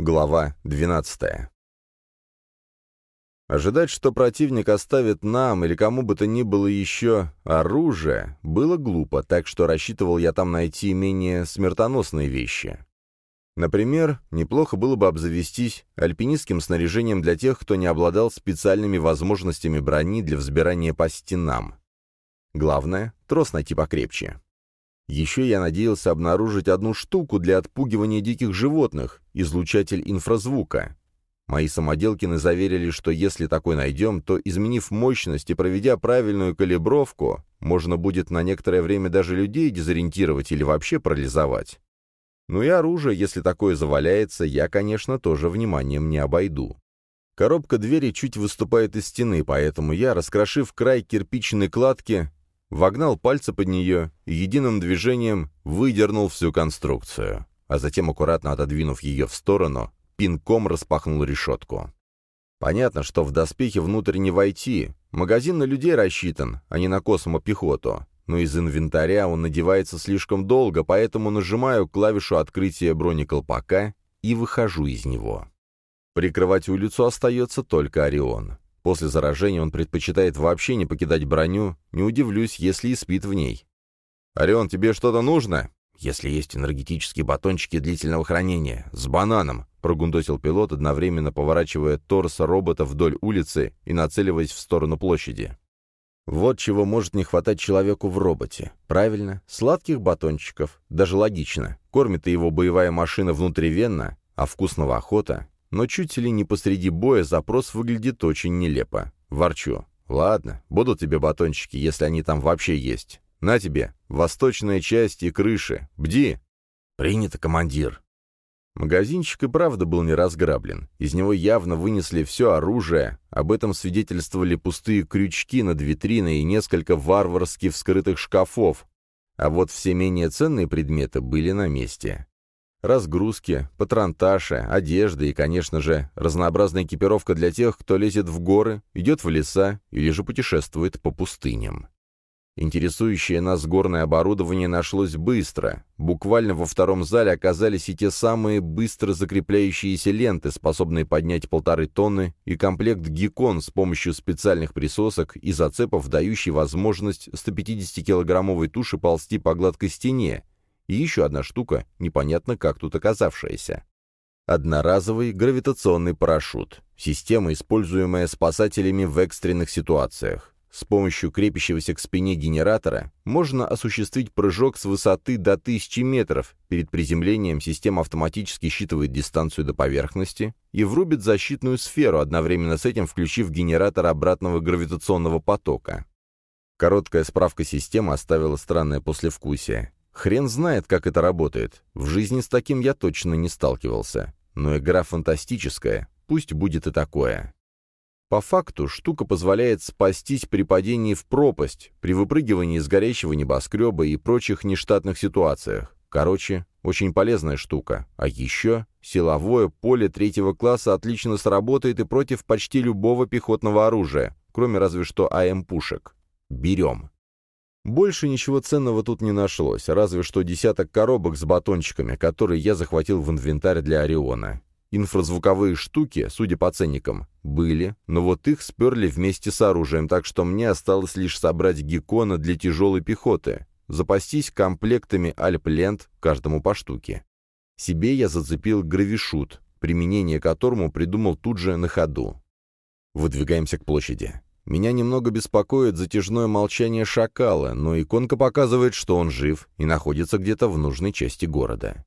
Глава 12. Ожидать, что противник оставит нам или кому бы то ни было еще оружие, было глупо, так что рассчитывал я там найти менее смертоносные вещи. Например, неплохо было бы обзавестись альпинистским снаряжением для тех, кто не обладал специальными возможностями брони для взбирания по стенам. Главное — трос найти покрепче. Еще я надеялся обнаружить одну штуку для отпугивания диких животных — излучатель инфразвука. Мои самоделкины заверили, что если такой найдем, то, изменив мощность и проведя правильную калибровку, можно будет на некоторое время даже людей дезориентировать или вообще парализовать. Ну и оружие, если такое заваляется, я, конечно, тоже вниманием не обойду. Коробка двери чуть выступает из стены, поэтому я, раскрошив край кирпичной кладки, вогнал пальцы под нее и единым движением выдернул всю конструкцию, а затем, аккуратно отодвинув ее в сторону, пинком распахнул решетку. Понятно, что в доспехе внутрь не войти. Магазин на людей рассчитан, а не на космопехоту. Но из инвентаря он надевается слишком долго, поэтому нажимаю клавишу открытия бронеколпака и выхожу из него. Прикрывать улицу остается только Орион. После заражения он предпочитает вообще не покидать броню, не удивлюсь, если и спит в ней. «Орион, тебе что-то нужно?» «Если есть энергетические батончики длительного хранения, с бананом», — прогундосил пилот, одновременно поворачивая торс робота вдоль улицы и нацеливаясь в сторону площади. Вот чего может не хватать человеку в роботе. Правильно, сладких батончиков. Даже логично. Кормит его боевая машина внутривенно, а вкусного охота. Но чуть ли не посреди боя запрос выглядит очень нелепо. Ворчу. Ладно, будут тебе батончики, если они там вообще есть. На тебе, восточная часть и крыши. Бди. Принято, командир. Магазинчик и правда был не разграблен. Из него явно вынесли все оружие. Об этом свидетельствовали пустые крючки над витриной и несколько варварски вскрытых шкафов. А вот все менее ценные предметы были на месте. Разгрузки, патронташи, одежда и, конечно же, разнообразная экипировка для тех, кто лезет в горы, идет в леса или же путешествует по пустыням. Интересующее нас горное оборудование нашлось быстро. Буквально во втором зале оказались и те самые быстро закрепляющиеся ленты, способные поднять полторы тонны, и комплект геккон с помощью специальных присосок и зацепов, дающий возможность 150-килограммовой туши ползти по гладкой стене, и еще одна штука, непонятно как тут оказавшаяся. Одноразовый гравитационный парашют. Система, используемая спасателями в экстренных ситуациях. С помощью крепящегося к спине генератора можно осуществить прыжок с высоты до 1000 метров. Перед приземлением система автоматически считывает дистанцию до поверхности и врубит защитную сферу, одновременно с этим включив генератор обратного гравитационного потока. Короткая справка системы оставила странное послевкусие. Хрен знает, как это работает. В жизни с таким я точно не сталкивался. Но игра фантастическая, пусть будет и такое. По факту, штука позволяет спастись при падении в пропасть, при выпрыгивании из горящего небоскреба и прочих нештатных ситуациях. Короче, очень полезная штука. А еще силовое поле третьего класса отлично сработает и против почти любого пехотного оружия, кроме разве что АМ-пушек. Берем. Больше ничего ценного тут не нашлось, разве что десяток коробок с батончиками, которые я захватил в инвентарь для Ориона. Инфразвуковые штуки, судя по ценникам, были, но вот их сперли вместе с оружием, так что мне осталось лишь собрать геккона для тяжелой пехоты, запастись комплектами альп-лент, каждому по штуке. Себе я зацепил гравишут, применение которому придумал тут же на ходу. Выдвигаемся к площади. Меня немного беспокоит затяжное молчание шакала, но иконка показывает, что он жив и находится где-то в нужной части города.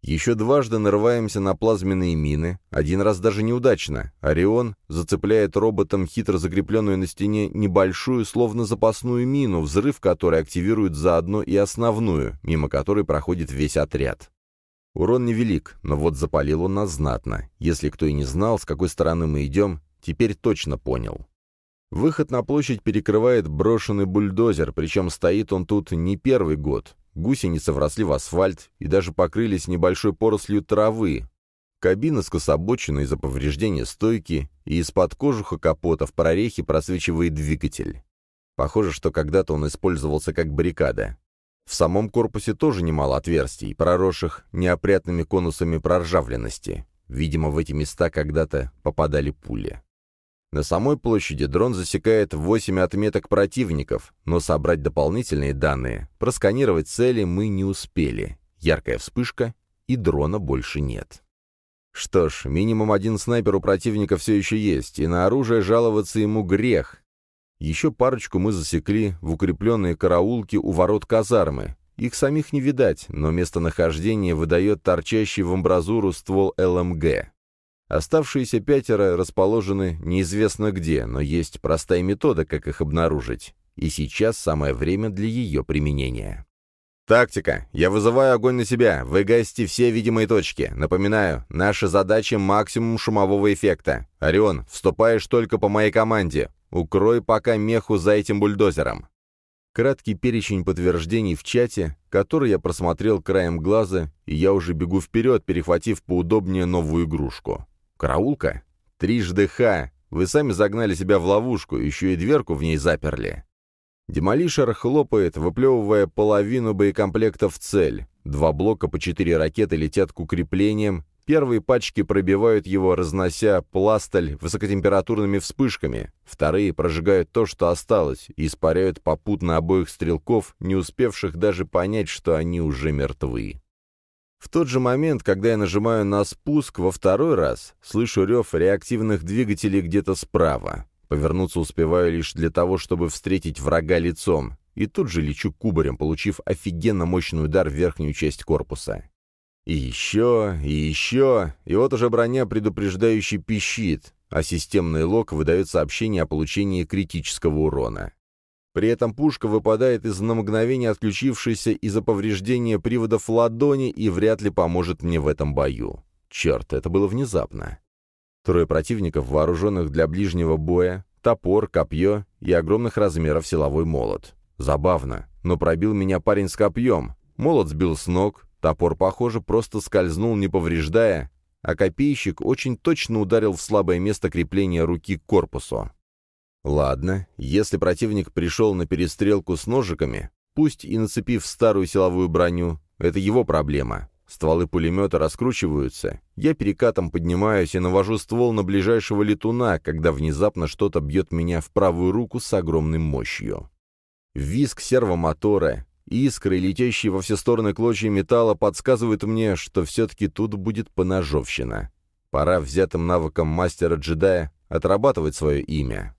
Еще дважды нарываемся на плазменные мины, один раз даже неудачно. Орион зацепляет роботом хитро закрепленную на стене небольшую, словно запасную мину, взрыв которой активирует заодно и основную, мимо которой проходит весь отряд. Урон невелик, но вот запалил он нас знатно. Если кто и не знал, с какой стороны мы идем, теперь точно понял. Выход на площадь перекрывает брошенный бульдозер, причем стоит он тут не первый год. Гусеницы вросли в асфальт и даже покрылись небольшой порослью травы. Кабина скособочена из-за повреждения стойки, и из-под кожуха капота в прорехе просвечивает двигатель. Похоже, что когда-то он использовался как баррикада. В самом корпусе тоже немало отверстий, проросших неопрятными конусами проржавленности. Видимо, в эти места когда-то попадали пули. На самой площади дрон засекает 8 отметок противников, но собрать дополнительные данные, просканировать цели мы не успели. Яркая вспышка, и дрона больше нет. Что ж, минимум один снайпер у противника все еще есть, и на оружие жаловаться ему грех. Еще парочку мы засекли в укрепленные караулки у ворот казармы. Их самих не видать, но местонахождение выдает торчащий в амбразуру ствол ЛМГ. Оставшиеся пятеро расположены неизвестно где, но есть простая метода, как их обнаружить. И сейчас самое время для ее применения. «Тактика. Я вызываю огонь на себя. Вы гасите все видимые точки. Напоминаю, наша задача — максимум шумового эффекта. Орион, вступаешь только по моей команде. Укрой пока меху за этим бульдозером». Краткий перечень подтверждений в чате, который я просмотрел краем глаза, и я уже бегу вперед, перехватив поудобнее новую игрушку. Караулка? Трижды ха. Вы сами загнали себя в ловушку, еще и дверку в ней заперли. Демолишер хлопает, выплевывая половину боекомплекта в цель. Два блока по четыре ракеты летят к укреплениям, Первые пачки пробивают его, разнося пласталь высокотемпературными вспышками. Вторые прожигают то, что осталось, и испаряют попутно обоих стрелков, не успевших даже понять, что они уже мертвы. В тот же момент, когда я нажимаю на спуск во второй раз, слышу рев реактивных двигателей где-то справа. Повернуться успеваю лишь для того, чтобы встретить врага лицом, и тут же лечу кубарем, получив офигенно мощный удар в верхнюю часть корпуса. И еще, и еще, и вот уже броня предупреждающий пищит, а системный лог выдает сообщение о получении критического урона. При этом пушка выпадает из на мгновение отключившейся из-за повреждения приводов ладони и вряд ли поможет мне в этом бою. Черт, это было внезапно. Трое противников, вооруженных для ближнего боя, топор, копье и огромных размеров силовой молот. Забавно, но пробил меня парень с копьем. Молот сбил с ног, топор, похоже, просто скользнул, не повреждая, а копейщик очень точно ударил в слабое место крепления руки к корпусу. Ладно, если противник пришел на перестрелку с ножиками, пусть и нацепив старую силовую броню, это его проблема. Стволы пулемета раскручиваются, я перекатом поднимаюсь и навожу ствол на ближайшего летуна, когда внезапно что-то бьет меня в правую руку с огромной мощью. Виск сервомотора, искры, летящие во все стороны клочья металла, подсказывают мне, что все-таки тут будет поножовщина. Пора взятым навыком мастера-джедая отрабатывать свое имя.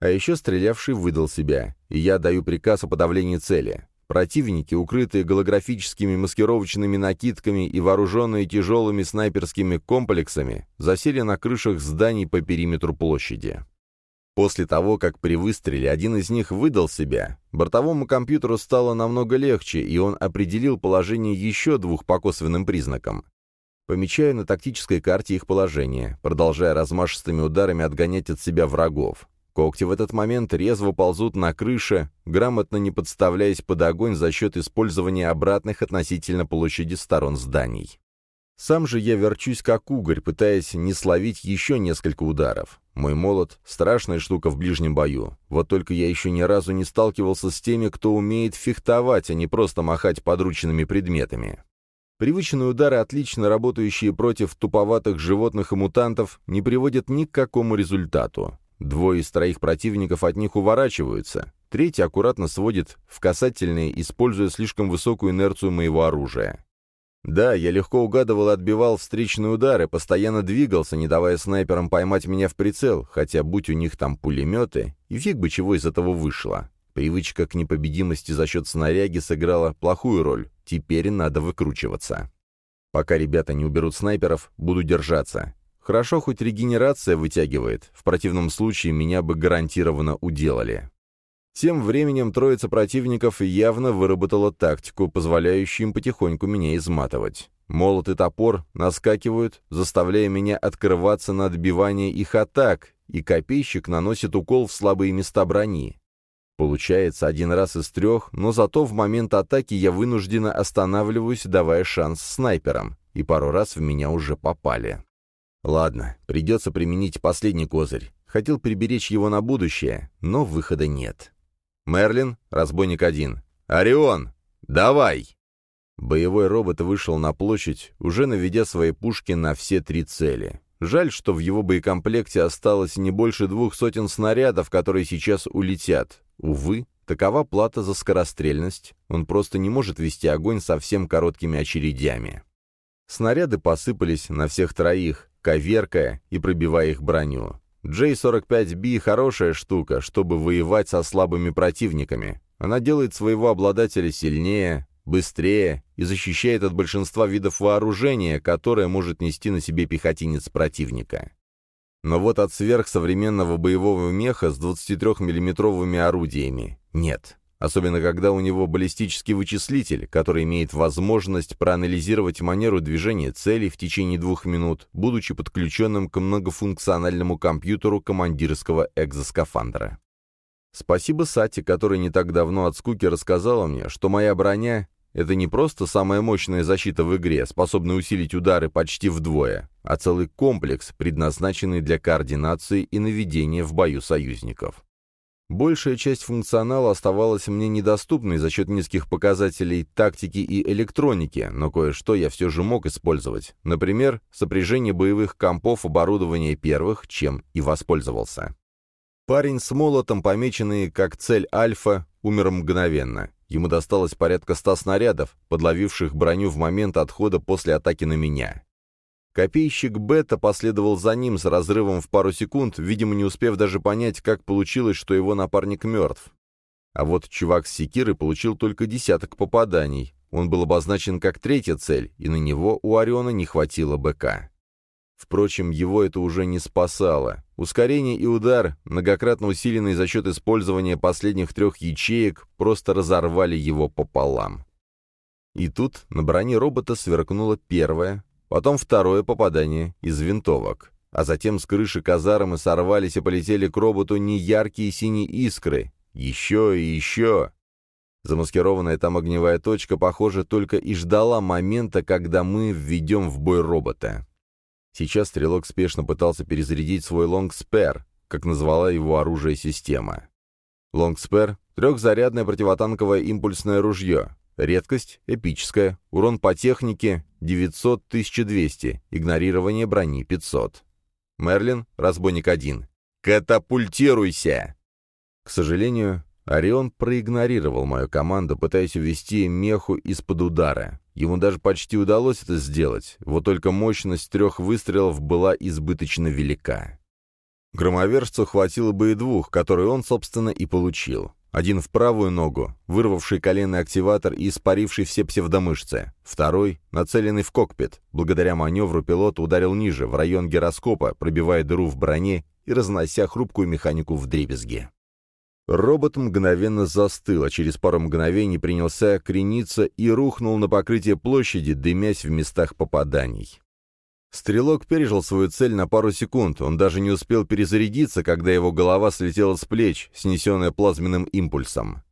А еще стрелявший выдал себя, и я даю приказ о подавлении цели. Противники, укрытые голографическими маскировочными накидками и вооруженные тяжелыми снайперскими комплексами, засели на крышах зданий по периметру площади. После того, как при выстреле один из них выдал себя, бортовому компьютеру стало намного легче, и он определил положение еще двух по косвенным признакам. Помечаю на тактической карте их положение, продолжая размашистыми ударами отгонять от себя врагов. Когти в этот момент резво ползут на крыше, грамотно не подставляясь под огонь за счет использования обратных относительно площади сторон зданий. Сам же я верчусь как угорь, пытаясь не словить еще несколько ударов. Мой молот — страшная штука в ближнем бою. Вот только я еще ни разу не сталкивался с теми, кто умеет фехтовать, а не просто махать подручными предметами. Привычные удары, отлично работающие против туповатых животных и мутантов, не приводят ни к какому результату. Двое из троих противников от них уворачиваются, третий аккуратно сводит в касательные, используя слишком высокую инерцию моего оружия. Да, я легко угадывал и отбивал встречные удары, постоянно двигался, не давая снайперам поймать меня в прицел, хотя будь у них там пулеметы, и фиг бы чего из этого вышло. Привычка к непобедимости за счет снаряги сыграла плохую роль, теперь надо выкручиваться. Пока ребята не уберут снайперов, буду держаться. Хорошо, хоть регенерация вытягивает, в противном случае меня бы гарантированно уделали. Тем временем троица противников явно выработала тактику, позволяющую им потихоньку меня изматывать. Молот и топор наскакивают, заставляя меня открываться на отбивание их атак, и копейщик наносит укол в слабые места брони. Получается один раз из трех, но зато в момент атаки я вынужденно останавливаюсь, давая шанс снайперам, и пару раз в меня уже попали. Ладно, придется применить последний козырь. Хотел приберечь его на будущее, но выхода нет. Мерлин, разбойник один. «Орион, давай!» Боевой робот вышел на площадь, уже наведя свои пушки на все три цели. Жаль, что в его боекомплекте осталось не больше двух сотен снарядов, которые сейчас улетят. Увы, такова плата за скорострельность. Он просто не может вести огонь совсем короткими очередями. Снаряды посыпались на всех троих, коверкая и пробивая их броню. J-45B — хорошая штука, чтобы воевать со слабыми противниками. Она делает своего обладателя сильнее, быстрее и защищает от большинства видов вооружения, которое может нести на себе пехотинец противника. Но вот от сверхсовременного боевого меха с 23-миллиметровыми орудиями нет. Особенно когда у него баллистический вычислитель, который имеет возможность проанализировать манеру движения цели в течение двух минут, будучи подключенным к многофункциональному компьютеру командирского экзоскафандра. Спасибо Сати, который не так давно от скуки рассказала мне, что моя броня это не просто самая мощная защита в игре, способная усилить удары почти вдвое, а целый комплекс, предназначенный для координации и наведения в бою союзников. Большая часть функционала оставалась мне недоступной за счет низких показателей тактики и электроники, но кое-что я все же мог использовать. Например, сопряжение боевых компов оборудования первых, чем и воспользовался. Парень с молотом, помеченный как цель Альфа, умер мгновенно. Ему досталось порядка ста снарядов, подловивших броню в момент отхода после атаки на меня. Копейщик Бета последовал за ним с разрывом в пару секунд, видимо, не успев даже понять, как получилось, что его напарник мертв. А вот чувак с секирой получил только десяток попаданий. Он был обозначен как третья цель, и на него у Ориона не хватило БК. Впрочем, его это уже не спасало. Ускорение и удар, многократно усиленные за счет использования последних трех ячеек, просто разорвали его пополам. И тут на броне робота сверкнуло первое, потом второе попадание из винтовок. А затем с крыши казармы сорвались и полетели к роботу неяркие синие искры. Еще и еще. Замаскированная там огневая точка, похоже, только и ждала момента, когда мы введем в бой робота. Сейчас стрелок спешно пытался перезарядить свой лонгспер, как назвала его оружие система. Лонгспер — трехзарядное противотанковое импульсное ружье. Редкость — эпическая. Урон по технике — 900-1200. Игнорирование брони — 500. Мерлин, разбойник 1. «Катапультируйся!» К сожалению, Орион проигнорировал мою команду, пытаясь увести меху из-под удара. Ему даже почти удалось это сделать, вот только мощность трех выстрелов была избыточно велика. Громовержцу хватило бы и двух, которые он, собственно, и получил. Один в правую ногу, вырвавший коленный активатор и испаривший все псевдомышцы. Второй, нацеленный в кокпит. Благодаря маневру пилот ударил ниже, в район гироскопа, пробивая дыру в броне и разнося хрупкую механику в дребезги. Робот мгновенно застыл, а через пару мгновений принялся крениться и рухнул на покрытие площади, дымясь в местах попаданий. Стрелок пережил свою цель на пару секунд, он даже не успел перезарядиться, когда его голова слетела с плеч, снесенная плазменным импульсом.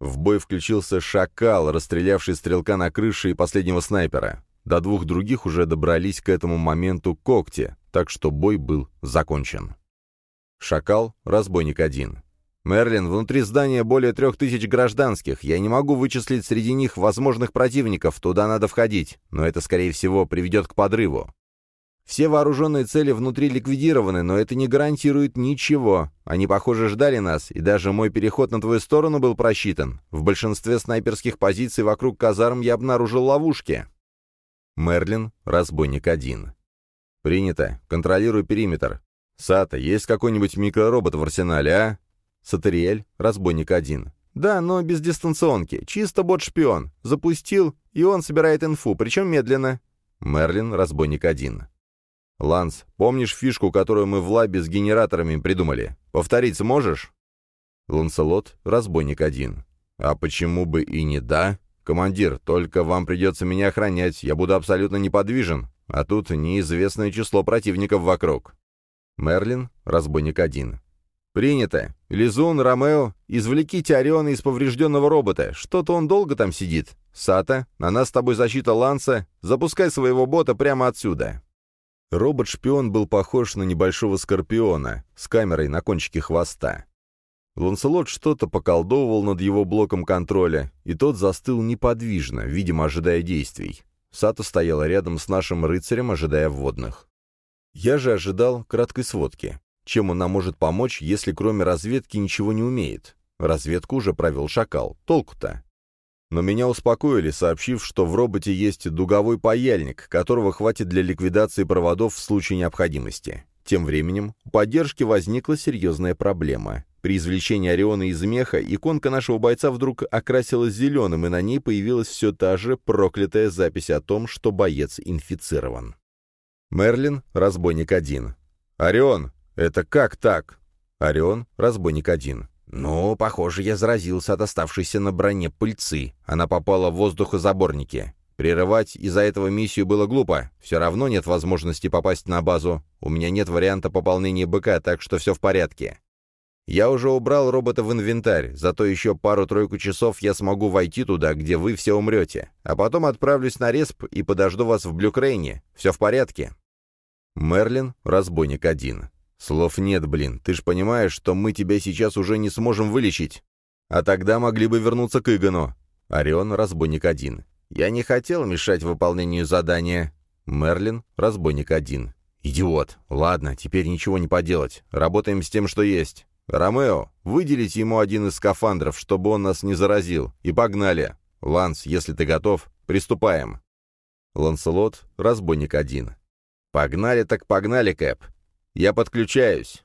В бой включился «Шакал», расстрелявший стрелка на крыше и последнего снайпера. До двух других уже добрались к этому моменту когти, так что бой был закончен. «Шакал», разбойник один. «Мерлин, внутри здания более трех тысяч гражданских. Я не могу вычислить среди них возможных противников, туда надо входить, но это, скорее всего, приведет к подрыву. Все вооруженные цели внутри ликвидированы, но это не гарантирует ничего. Они, похоже, ждали нас, и даже мой переход на твою сторону был просчитан. В большинстве снайперских позиций вокруг казарм я обнаружил ловушки». Мерлин, разбойник один. «Принято. Контролирую периметр. Сата, есть какой-нибудь микроробот в арсенале, а?» Сатериэль, разбойник один. Да, но без дистанционки. Чисто бот-шпион. Запустил, и он собирает инфу, причем медленно. Мерлин, разбойник один. Ланс, помнишь фишку, которую мы в лабе с генераторами придумали? Повторить сможешь? Ланселот, разбойник один. А почему бы и не да? Командир, только вам придется меня охранять, я буду абсолютно неподвижен, а тут неизвестное число противников вокруг. Мерлин, разбойник один. «Принято. Лизун, Ромео, извлеките Ориона из поврежденного робота. Что-то он долго там сидит. Сата, на нас с тобой защита Ланса. Запускай своего бота прямо отсюда». Робот-шпион был похож на небольшого скорпиона с камерой на кончике хвоста. Ланселот что-то поколдовывал над его блоком контроля, и тот застыл неподвижно, видимо, ожидая действий. Сато стояла рядом с нашим рыцарем, ожидая вводных. Я же ожидал краткой сводки. Чем он нам может помочь, если кроме разведки ничего не умеет? Разведку уже провел шакал. Толку-то? но меня успокоили, сообщив, что в роботе есть дуговой паяльник, которого хватит для ликвидации проводов в случае необходимости. Тем временем у поддержки возникла серьезная проблема. При извлечении Ориона из меха иконка нашего бойца вдруг окрасилась зеленым, и на ней появилась все та же проклятая запись о том, что боец инфицирован. Мерлин, разбойник 1. «Орион, это как так?» «Орион, разбойник 1. Ну, похоже, я заразился от оставшейся на броне пыльцы. Она попала в воздухозаборники. Прерывать из-за этого миссию было глупо. Все равно нет возможности попасть на базу. У меня нет варианта пополнения БК, так что все в порядке. Я уже убрал робота в инвентарь, зато еще пару-тройку часов я смогу войти туда, где вы все умрете. А потом отправлюсь на респ и подожду вас в Блюкрейне. Все в порядке. Мерлин, разбойник один. «Слов нет, блин. Ты ж понимаешь, что мы тебя сейчас уже не сможем вылечить. А тогда могли бы вернуться к Игону. Орион, разбойник один. Я не хотел мешать выполнению задания. Мерлин, разбойник один. Идиот. Ладно, теперь ничего не поделать. Работаем с тем, что есть. «Ромео, выделите ему один из скафандров, чтобы он нас не заразил, и погнали. Ланс, если ты готов, приступаем». Ланселот, разбойник один. «Погнали так погнали, Кэп. Я подключаюсь».